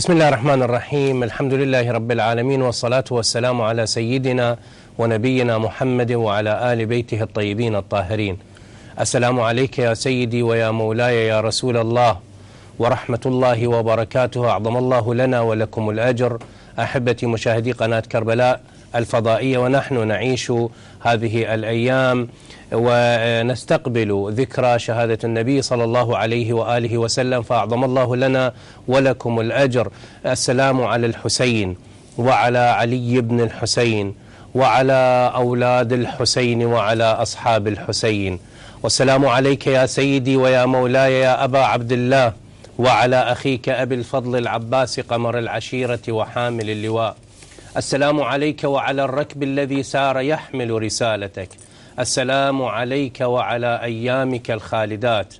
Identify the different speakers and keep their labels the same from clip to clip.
Speaker 1: بسم الله الرحمن الرحيم. الحمد لله رب العالمين والصلاة والسلام على سيدنا ونبينا محمد وعلى آل بيته الطيبين الطاهرين. السلام عليك يا سيدي ويا مولاي يا رسول الله. ورحمة الله وبركاته. أعظم الله لنا ولكم الأجر. أحبتي مشاهدي قناة كربلاء الفضائية ونحن نعيش هذه الأيام ونستقبل ذكرى شهادة النبي صلى الله عليه وآله وسلم فأعظم الله لنا ولكم الأجر. السلام على الحسين وعلى علي بن الحسين وعلى أولاد الحسين وعلى أصحاب الحسين. والسلام عليك يا سيدي ويا مولاي يا أبا عبد الله وعلى أخيك أبي الفضل العباس قمر العشيرة وحامل اللواء. السلام عليك وعلى الركب الذي سار يحمل رسالتك. السلام عليك وعلى أيامك الخالدات.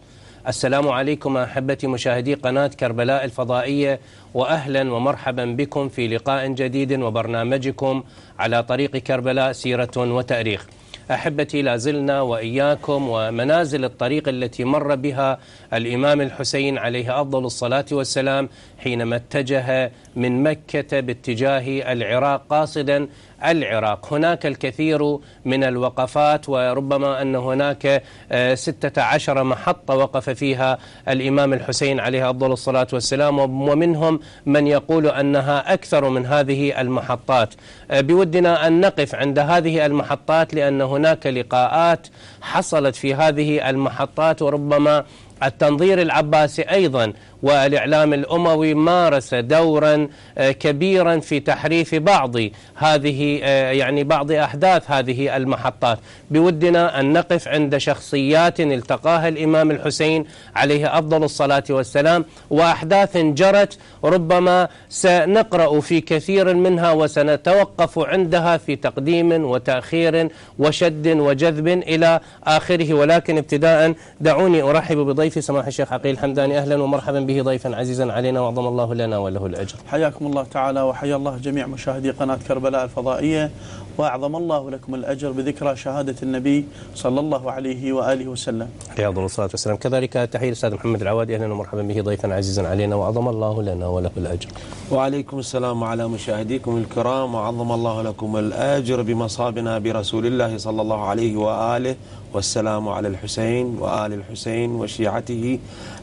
Speaker 1: السلام عليكم أحبتي مشاهدي قناة كربلاء الفضائية وأهلا ومرحبا بكم في لقاء جديد وبرنامجكم على طريق كربلاء سيرة وتأريخ. أحبتي لازلنا وإياكم ومنازل الطريق التي مر بها الإمام الحسين عليه أفضل الصلاة والسلام حينما اتجه من مكة باتجاه العراق قاصدا العراق. هناك الكثير من الوقفات وربما أن هناك آه، ستة عشر محطة وقف فيها الإمام الحسين عليه أفضل الصلاة والسلام ومنهم من يقول أنها أكثر من هذه المحطات. آه، بودنا أن نقف عند هذه المحطات لأن هناك لقاءات حصلت في هذه المحطات وربما التنظير العباسي أيضا والإعلام الأموي مارس دورا آه، كبيرا في تحريف بعض هذه آه، يعني بعض أحداث هذه المحطات. بودنا أن نقف عند شخصيات التقاها الإمام الحسين عليه أفضل الصلاة والسلام وأحداث جرت ربما سنقرأ في كثير منها وسنتوقف عندها في تقديم وتأخير وشد وجذب إلى آخره. ولكن ابتداء دعوني أرحب بضيفي سماح الشيخ عقيل حمداني. أهلا ومرحبا به ضيفا عزيزا علينا وعظم الله لنا وله الأجر.
Speaker 2: حياكم الله تعالى وحيا الله جميع مشاهدي قناة كربلاء الفضائية وأعظم الله لكم الأجر بذكرى شهادة النبي صلى الله عليه وآله وسلم.
Speaker 1: حيا الله الصلاة والسلام. كذلك تحية الأستاذ محمد العوادي. أهلا ومرحبا به ضيفا عزيزا علينا وعظم الله لنا وله الأجر.
Speaker 3: وعليكم السلام على مشاهديكم الكرام وعظم الله لكم الأجر بمصابنا برسول الله صلى الله عليه وآله والسلام على الحسين وآل الحسين وشيعته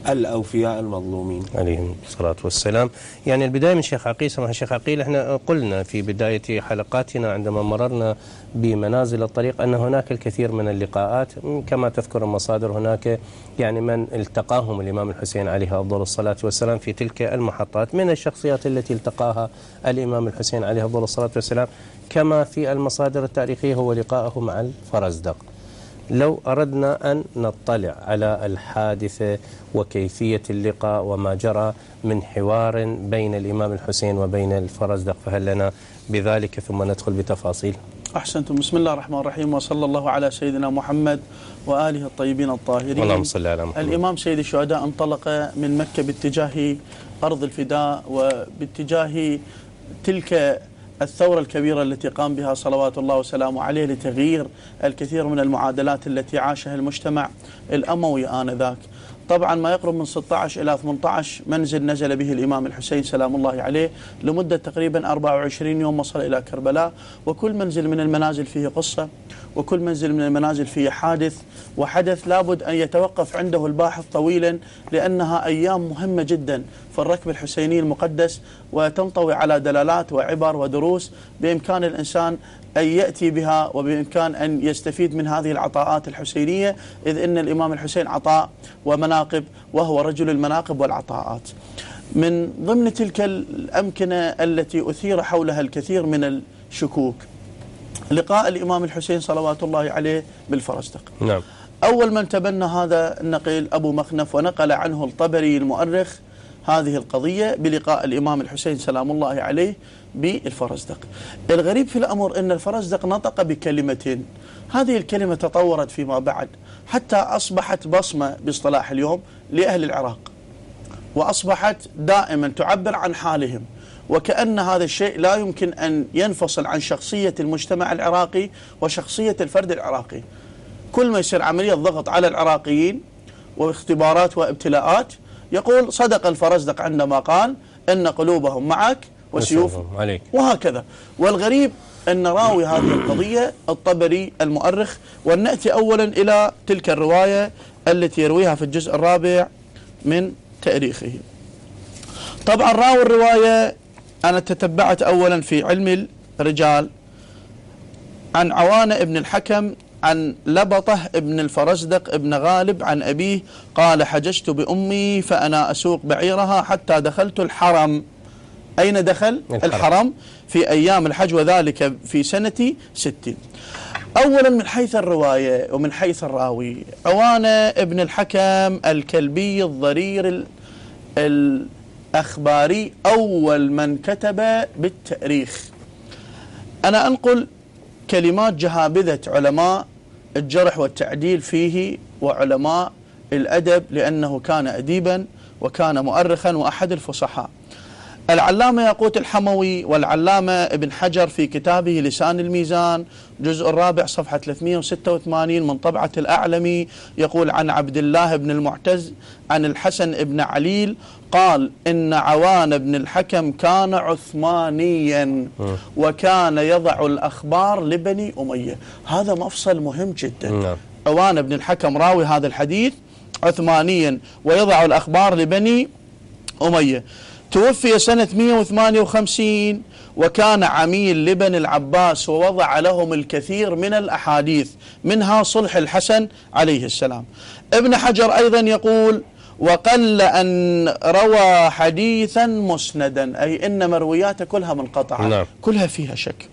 Speaker 3: الأوفياء المظلومين.
Speaker 1: عليهم الصلاة والسلام. يعني البداية من شيخ عقيل سمح الشيخ عقيل إحنا قلنا في بداية حلقاتنا عندما مررنا بمنازل الطريق أن هناك الكثير من اللقاءات. كما تذكر المصادر هناك يعني من التقاهم الإمام الحسين عليه أفضل الصلاة والسلام في تلك المحطات من الشخصيات التي التقاها الإمام الحسين عليه أفضل الصلاة والسلام. كما في المصادر التاريخية هو لقاءه مع الفرزدق. لو أردنا أن نطلع على الحادثة وكيفية اللقاء وما جرى من حوار بين الإمام الحسين وبين الفرزدق فهل لنا بذلك ثم ندخل بتفاصيل.
Speaker 2: أحسنتم. بسم الله الرحمن الرحيم وصلى الله على سيدنا محمد وآله الطيبين الطاهرين.
Speaker 1: اللهم صل على محمد.
Speaker 2: الإمام سيد الشهداء انطلق من مكة باتجاه أرض الفداء وباتجاه تلك الثورة الكبيرة التي قام بها صلوات الله وسلامه عليه لتغيير الكثير من المعادلات التي عاشها المجتمع الأموي آنذاك. طبعا ما يقرب من 16 إلى 18 منزل نزل به الإمام الحسين سلام الله عليه لمدة تقريبا 24 يوم وصل إلى كربلاء. وكل منزل من المنازل فيه قصة وكل منزل من المنازل فيه حادث وحدث لابد أن يتوقف عنده الباحث طويلا لأنها أيام مهمة جدا في الركب الحسيني المقدس وتنطوي على دلالات وعبر ودروس بإمكان الإنسان أن يأتي بها وبإمكان أن يستفيد من هذه العطاءات الحسينية إذ إن الإمام الحسين عطاء ومناقب وهو رجل المناقب والعطاءات. من ضمن تلك الأمكنة التي أثير حولها الكثير من الشكوك لقاء الإمام الحسين صلوات الله عليه بالفرزدق
Speaker 1: نعم.
Speaker 2: أول من تبنى هذا النقيل أبو مخنف ونقل عنه الطبري المؤرخ هذه القضية بلقاء الإمام الحسين سلام الله عليه بالفرزدق الغريب في الأمر أن الفرزدق نطق بكلمتين هذه الكلمة تطورت فيما بعد حتى أصبحت بصمة باصطلاح اليوم لأهل العراق وأصبحت دائما تعبر عن حالهم وكأن هذا الشيء لا يمكن أن ينفصل عن شخصية المجتمع العراقي وشخصية الفرد العراقي. كل ما يصير عملية ضغط على العراقيين واختبارات وابتلاءات يقول صدق الفرزدق عندما قال أن قلوبهم معك وسيوف
Speaker 1: وسيوفهم عليك.
Speaker 2: وهكذا والغريب أن راوي هذه القضية الطبري المؤرخ ولنأتي أولا إلى تلك الرواية التي يرويها في الجزء الرابع من تاريخه طبعا راوي الرواية أنا تتبعت أولا في علم الرجال عن عوانة ابن الحكم عن لبطة ابن الفرزدق ابن غالب عن أبيه قال حججت بأمي فأنا أسوق بعيرها حتى دخلت الحرم أين دخل؟
Speaker 1: الحرم.
Speaker 2: الحرم في أيام الحج وذلك في سنة ست أولا من حيث الرواية ومن حيث الراوي عوانة ابن الحكم الكلبي الضرير ال- الأخباري أول من كتب بالتأريخ أنا أنقل كلمات جهابذة علماء الجرح والتعديل فيه وعلماء الأدب لأنه كان أديبا وكان مؤرخا وأحد الفصحاء. العلامة ياقوت الحموي والعلامة ابن حجر في كتابه لسان الميزان جزء الرابع صفحة 386 من طبعة الأعلمي يقول عن عبد الله بن المعتز عن الحسن بن عليل قال إن عوان بن الحكم كان عثمانيا وكان يضع الأخبار لبني أمية. هذا مفصل مهم جدا.
Speaker 1: نعم.
Speaker 2: عوان بن الحكم راوي هذا الحديث عثمانيا ويضع الأخبار لبني أمية. توفي سنة 158 وكان عميل لبن العباس ووضع لهم الكثير من الأحاديث منها صلح الحسن عليه السلام. ابن حجر أيضا يقول وقل أن روى حديثا مسندا أي إن مروياته كلها منقطعة
Speaker 1: نعم.
Speaker 2: كلها فيها شك.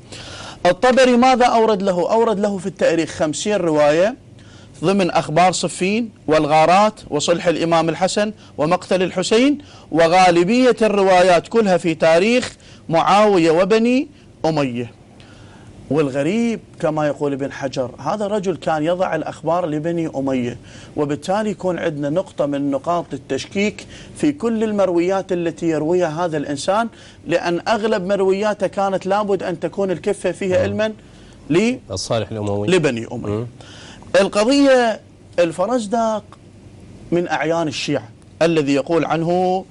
Speaker 2: الطبري ماذا أورد له؟ أورد له في التاريخ خمسين رواية ضمن أخبار صفين والغارات وصلح الإمام الحسن ومقتل الحسين وغالبية الروايات كلها في تاريخ معاوية وبني أمية. والغريب كما يقول ابن حجر هذا الرجل كان يضع الأخبار لبني أمية وبالتالي يكون عندنا نقطة من نقاط التشكيك في كل المرويات التي يرويها هذا الإنسان لأن أغلب مروياته كانت لابد أن تكون الكفة فيها علما لي
Speaker 1: الصالح الأموي
Speaker 2: لبني أمية. القضية الفرزدق من أعيان الشيعة الذي يقول عنه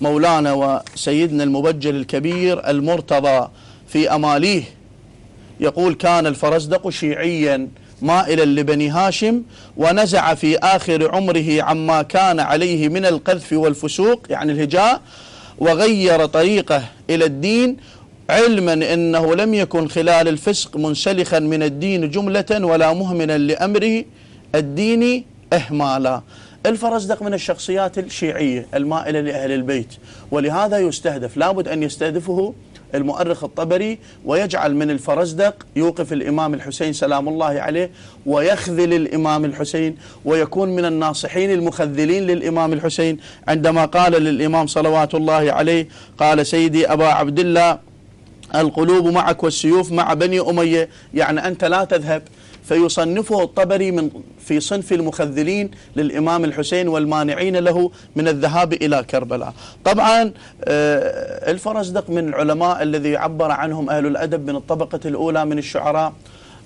Speaker 2: مولانا وسيدنا المبجل الكبير المرتضى في أماليه. يقول كان الفرزدق شيعيا مائلا لبني هاشم ونزع في آخر عمره عما كان عليه من القذف والفسوق يعني الهجاء وغير طريقه إلى الدين علما أنه لم يكن خلال الفسق منسلخا من الدين جملة ولا مهملا لأمره الديني إهمالا. الفرزدق من الشخصيات الشيعية المائلة لأهل البيت ولهذا يستهدف لابد أن يستهدفه المؤرخ الطبري ويجعل من الفرزدق يوقف الإمام الحسين سلام الله عليه ويخذل الإمام الحسين ويكون من الناصحين المخذلين للإمام الحسين. عندما قال للإمام صلوات الله عليه قال سيدي أبا عبد الله القلوب معك والسيوف مع بني أمية يعني أنت لا تذهب. فيصنفه الطبري من في صنف المخذلين للإمام الحسين والمانعين له من الذهاب إلى كربلاء. طبعا آه، الفرزدق من العلماء الذي عبر عنهم أهل الأدب من الطبقة الأولى من الشعراء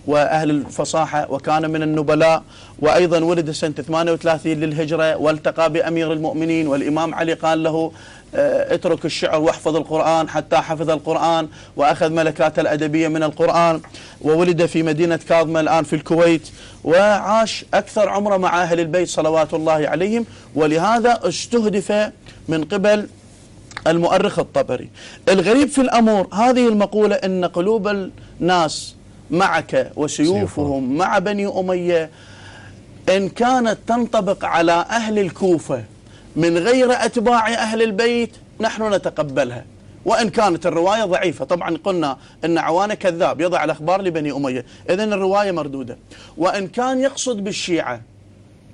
Speaker 2: وأهل الفصاحة وكان من النبلاء. وأيضا ولد سنة 38 للهجرة والتقى بأمير المؤمنين والإمام علي قال له اترك الشعر واحفظ القرآن حتى حفظ القرآن وأخذ ملكات الأدبية من القرآن وولد في مدينة كاظمة الآن في الكويت وعاش أكثر عمره مع أهل البيت صلوات الله عليهم ولهذا استهدف من قبل المؤرخ الطبري. الغريب في الأمر هذه المقولة أن قلوب الناس معك وسيوفهم مع بني أمية إن كانت تنطبق على أهل الكوفة من غير أتباع أهل البيت نحن نتقبلها. وإن كانت الرواية ضعيفة طبعا قلنا أن عوانة كذاب يضع الأخبار لبني أمية. إذن الرواية مردودة. وإن كان يقصد بالشيعة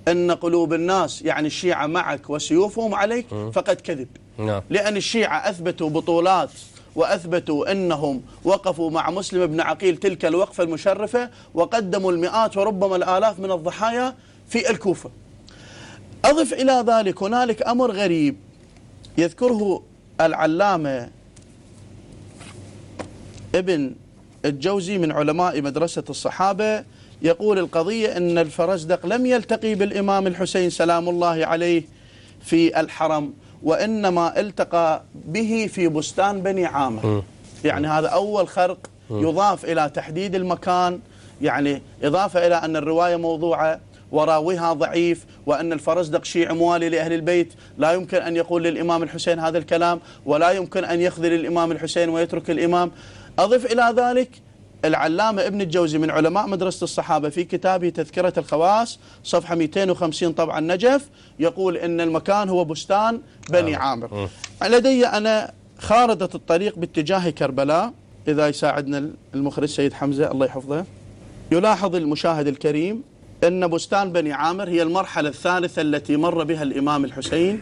Speaker 2: أن قلوب الناس يعني الشيعة معك وسيوفهم عليك فقد كذب.
Speaker 1: نعم.
Speaker 2: لأن الشيعة أثبتوا بطولات وأثبتوا أنهم وقفوا مع مسلم بن عقيل تلك الوقفة المشرفة وقدموا المئات وربما الآلاف من الضحايا في الكوفة. أضف إلى ذلك هنالك أمر غريب يذكره العلامة ابن الجوزي من علماء مدرسة الصحابة. يقول القضية أن الفرزدق لم يلتقي بالإمام الحسين سلام الله عليه في الحرم وإنما التقى به في بستان بني عامر. يعني هذا أول خرق يضاف إلى تحديد المكان يعني إضافة إلى أن الرواية موضوعة. وراويها ضعيف وأن الفرزدق شيعي موالي لأهل البيت. لا يمكن أن يقول للإمام الحسين هذا الكلام ولا يمكن أن يخذل الإمام الحسين ويترك الإمام. أضف إلى ذلك العلامة ابن الجوزي من علماء مدرسة الصحابة في كتابه تذكرة الخواص صفحة 250 طبعا نجف يقول إن المكان هو بستان بني عامر. لدي أنا خارطة الطريق باتجاه كربلاء. إذا يساعدنا المخرج سيد حمزة الله يحفظه. يلاحظ المشاهد الكريم أن بستان بني عامر هي المرحلة الثالثة التي مر بها الإمام الحسين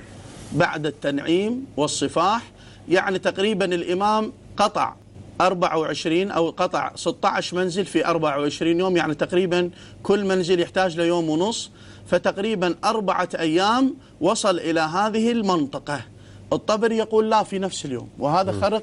Speaker 2: بعد التنعيم والصفاح. يعني تقريبا الإمام قطع 24 أو قطع 16 منزل في 24 يوم يعني تقريبا كل منزل يحتاج له يوم ونص. فتقريبا أربعة أيام وصل إلى هذه المنطقة. الطبري يقول لا في نفس اليوم وهذا خرق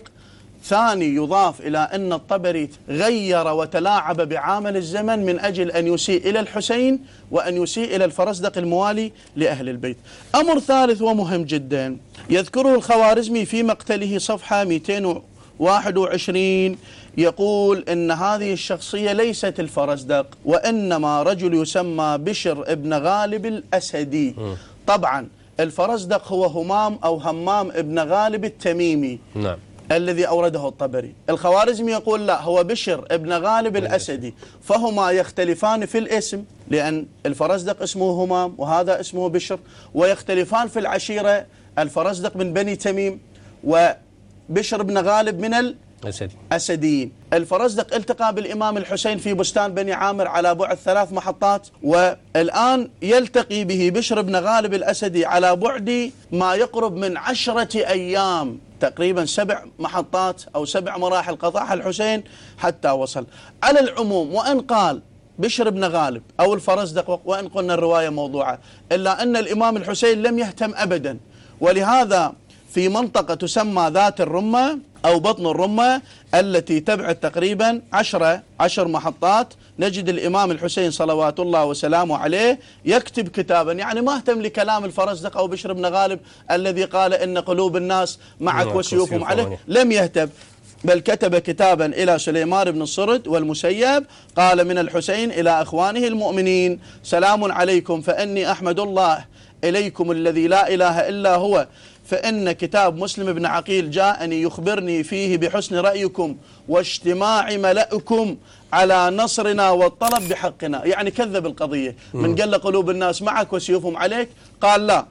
Speaker 2: ثاني يضاف إلى أن الطبري غير وتلاعب بعامل الزمن من أجل أن يسيء إلى الحسين وأن يسيء إلى الفرزدق الموالي لأهل البيت. أمر ثالث ومهم جدا. يذكره الخوارزمي في مقتله صفحة 221 يقول إن هذه الشخصية ليست الفرزدق وإنما رجل يسمى بشر ابن غالب الأسدي. طبعا الفرزدق هو همام أو همام ابن غالب التميمي.
Speaker 1: نعم.
Speaker 2: الذي أورده الطبري. الخوارزمي يقول لا هو بشر ابن غالب الأسدي. فهما يختلفان في الاسم لأن الفرزدق اسمه همام وهذا اسمه بشر ويختلفان في العشيرة الفرزدق من بني تميم وبشر بن غالب من
Speaker 1: أسدي
Speaker 2: الأسديين الفرزدق التقى بالإمام الحسين في بستان بني عامر على بعد ثلاث محطات والآن يلتقي به بشر بن غالب الأسدي على بعد ما يقرب من عشرة أيام. تقريبا سبع محطات أو سبع مراحل قطعها الحسين حتى وصل. على العموم وإن قال بشر بن غالب أو الفرزدق وإن قلنا الرواية موضوعة إلا أن الإمام الحسين لم يهتم أبدا. ولهذا في منطقة تسمى ذات الرمة أو بطن الرمة التي تبعد تقريبا عشرة عشر محطات. نجد الإمام الحسين صلوات الله وسلامه عليه يكتب كتابا يعني ما اهتم لكلام الفرزدق أو بشر بن غالب الذي قال إن قلوب الناس معك
Speaker 1: معك وسيوفهم
Speaker 2: عليه. لم يهتم بل كتب كتابا إلى سليمان بن الصرد والمسيب. قال من الحسين إلى أخوانه المؤمنين سلام عليكم فإني أحمد الله إليكم الذي لا إله إلا هو. فإن كتاب مسلم بن عقيل جاءني يخبرني فيه بحسن رأيكم واجتماع ملأكم على نصرنا والطلب بحقنا. يعني كذب القضية. من قال قلوب الناس معك وسيوفهم عليك قال لا.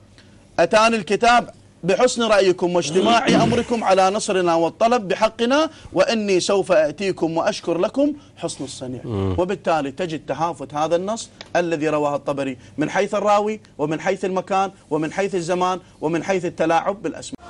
Speaker 2: أتاني الكتاب؟ بحسن رأيكم واجتماع أمركم على نصرنا والطلب بحقنا وإني سوف أتيكم وأشكر لكم حسن الصنيع. وبالتالي تجد تهافت هذا النص الذي رواه الطبري من حيث الراوي ومن حيث المكان ومن حيث الزمان ومن حيث التلاعب بالأسماء.